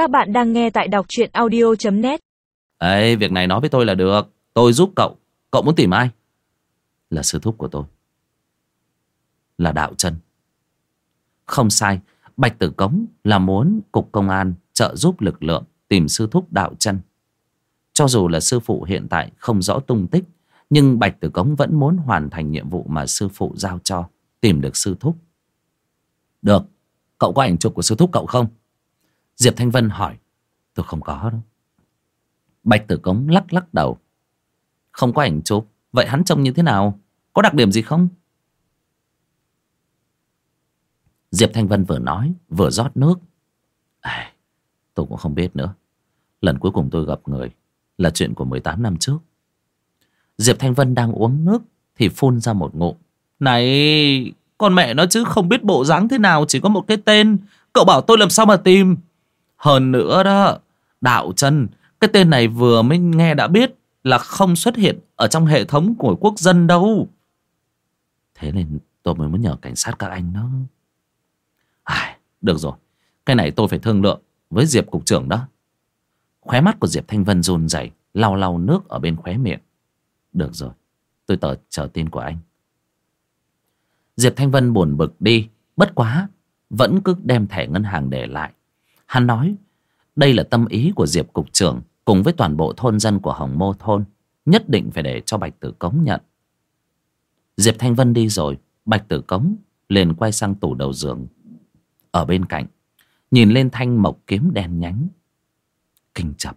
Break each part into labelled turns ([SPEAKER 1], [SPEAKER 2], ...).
[SPEAKER 1] Các bạn đang nghe tại đọc truyện audio.net
[SPEAKER 2] Ê, việc này nói với tôi là được. Tôi giúp cậu. Cậu muốn tìm ai? Là sư thúc của tôi. Là đạo chân. Không sai. Bạch Tử Cống là muốn cục công an trợ giúp lực lượng tìm sư thúc đạo chân. Cho dù là sư phụ hiện tại không rõ tung tích, nhưng Bạch Tử Cống vẫn muốn hoàn thành nhiệm vụ mà sư phụ giao cho, tìm được sư thúc. Được, cậu có ảnh chụp của sư thúc cậu không? Diệp Thanh Vân hỏi. Tôi không có đâu. Bạch Tử Cống lắc lắc đầu. Không có ảnh chụp, vậy hắn trông như thế nào? Có đặc điểm gì không? Diệp Thanh Vân vừa nói, vừa rót nước. À, tôi cũng không biết nữa. Lần cuối cùng tôi gặp người là chuyện của 18 năm trước. Diệp Thanh Vân đang uống nước thì phun ra một ngụm. Này, con mẹ nó chứ không biết bộ dáng thế nào, chỉ có một cái tên. Cậu bảo tôi làm sao mà tìm. Hơn nữa đó, đạo chân, cái tên này vừa mới nghe đã biết là không xuất hiện ở trong hệ thống của quốc dân đâu. Thế nên tôi mới muốn nhờ cảnh sát các anh đó. À, được rồi, cái này tôi phải thương lượng với Diệp cục trưởng đó. Khóe mắt của Diệp Thanh Vân run rẩy, lau lau nước ở bên khóe miệng. Được rồi, tôi tờ chờ tin của anh. Diệp Thanh Vân buồn bực đi, bất quá, vẫn cứ đem thẻ ngân hàng để lại. Hắn nói, đây là tâm ý của Diệp cục trưởng cùng với toàn bộ thôn dân của Hồng Mô thôn, nhất định phải để cho Bạch Tử Cống nhận. Diệp Thanh Vân đi rồi, Bạch Tử Cống liền quay sang tủ đầu giường. Ở bên cạnh, nhìn lên thanh mộc kiếm đen nhánh. Kinh chập.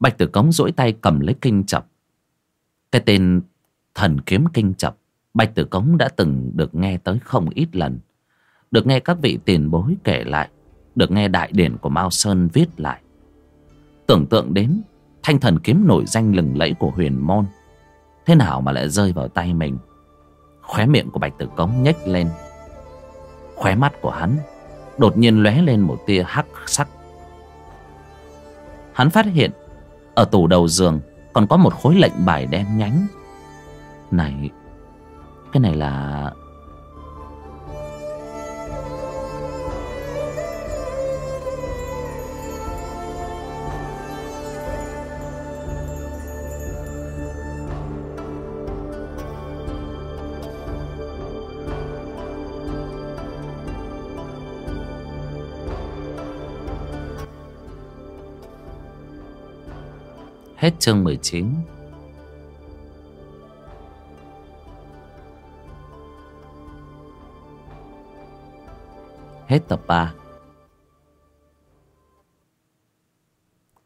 [SPEAKER 2] Bạch Tử Cống duỗi tay cầm lấy kinh chập. Cái tên thần kiếm kinh chập, Bạch Tử Cống đã từng được nghe tới không ít lần. Được nghe các vị tiền bối kể lại, được nghe đại điển của Mao Sơn viết lại. Tưởng tượng đến thanh thần kiếm nổi danh lừng lẫy của huyền môn. Thế nào mà lại rơi vào tay mình? Khóe miệng của Bạch Tử Cống nhếch lên. Khóe mắt của hắn đột nhiên lóe lên một tia hắc sắc. Hắn phát hiện ở tủ đầu giường còn có một khối lệnh bài đen nhánh. Này, cái này là... Hết chương 19 Hết tập 3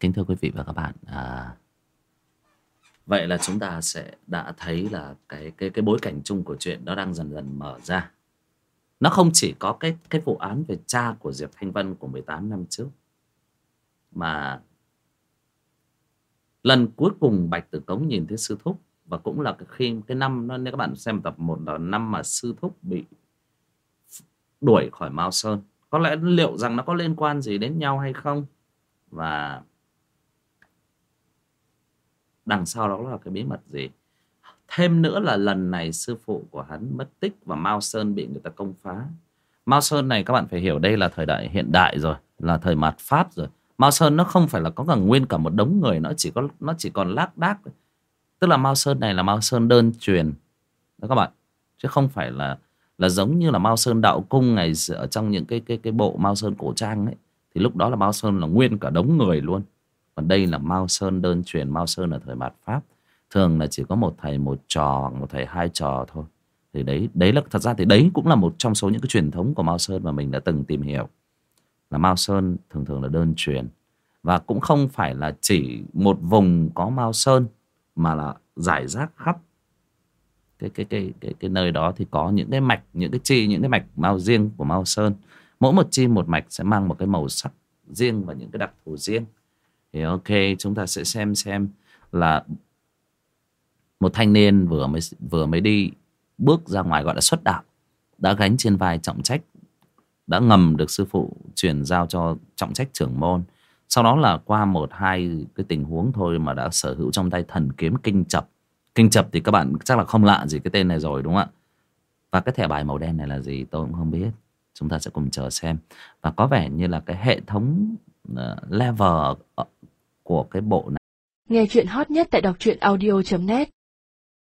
[SPEAKER 2] Kính thưa quý vị và các bạn à, Vậy là chúng ta sẽ đã thấy là cái cái cái bối cảnh chung của chuyện đó đang dần dần mở ra. Nó không chỉ có cái cái vụ án về cha của Diệp Thanh Vân của 18 năm trước mà lần cuối cùng Bạch Tử Cống nhìn thấy sư thúc, và cũng là khi cái năm nó nếu các bạn xem tập một là năm mà sư thúc bị đuổi khỏi Mao Sơn. Có lẽ liệu rằng nó có liên quan gì đến nhau hay không? Và đằng sau đó là cái bí mật gì? Thêm nữa là lần này sư phụ của hắn mất tích và Mao Sơn bị người ta công phá. Mao Sơn này các bạn phải hiểu đây là thời đại hiện đại rồi, là thời mạt Pháp rồi. Mao Sơn nó không phải là có cả nguyên cả một đống người, nó chỉ có, nó chỉ còn lác đác tức là Mao Sơn này là Mao Sơn đơn truyền. Đó các bạn. Chứ không phải là là giống như là Mao Sơn đạo cung ngày ở trong những cái cái cái bộ Mao Sơn cổ trang ấy. Thì lúc đó là Mao Sơn là nguyên cả đống người luôn. Còn đây là Mao Sơn đơn truyền, Mao Sơn ở thời mạt Pháp. Thường là chỉ có một thầy, một trò hoặc một thầy, hai trò thôi. Thì đấy đấy là, thật ra thì đấy cũng là một trong số những cái truyền thống của Mao Sơn mà mình đã từng tìm hiểu là Mao Sơn thường thường là đơn truyền. Và cũng không phải là chỉ một vùng có Mao Sơn, mà là giải rác khắp. Cái cái cái cái cái nơi đó thì có những cái mạch, những cái chi, những cái mạch Mao riêng của Mao Sơn. Mỗi một chi một mạch sẽ mang một cái màu sắc riêng và những cái đặc thù riêng. Thì ok, chúng ta sẽ xem xem là một thanh niên vừa mới vừa mới đi bước ra ngoài, gọi là xuất đạo, đã gánh trên vai trọng trách đã ngầm được sư phụ truyền giao cho trọng trách trưởng môn. Sau đó là qua một, hai cái tình huống thôi mà đã sở hữu trong tay thần kiếm kinh chập. Kinh chập thì các bạn chắc là không lạ gì cái tên này rồi, đúng không ạ? Và cái thẻ bài màu đen này là gì tôi cũng không biết. Chúng ta sẽ cùng chờ xem. Và có vẻ như là cái hệ thống ờ, level ờ, của cái bộ này
[SPEAKER 1] Nghe chuyện hot nhất tại đọc truyện audio.net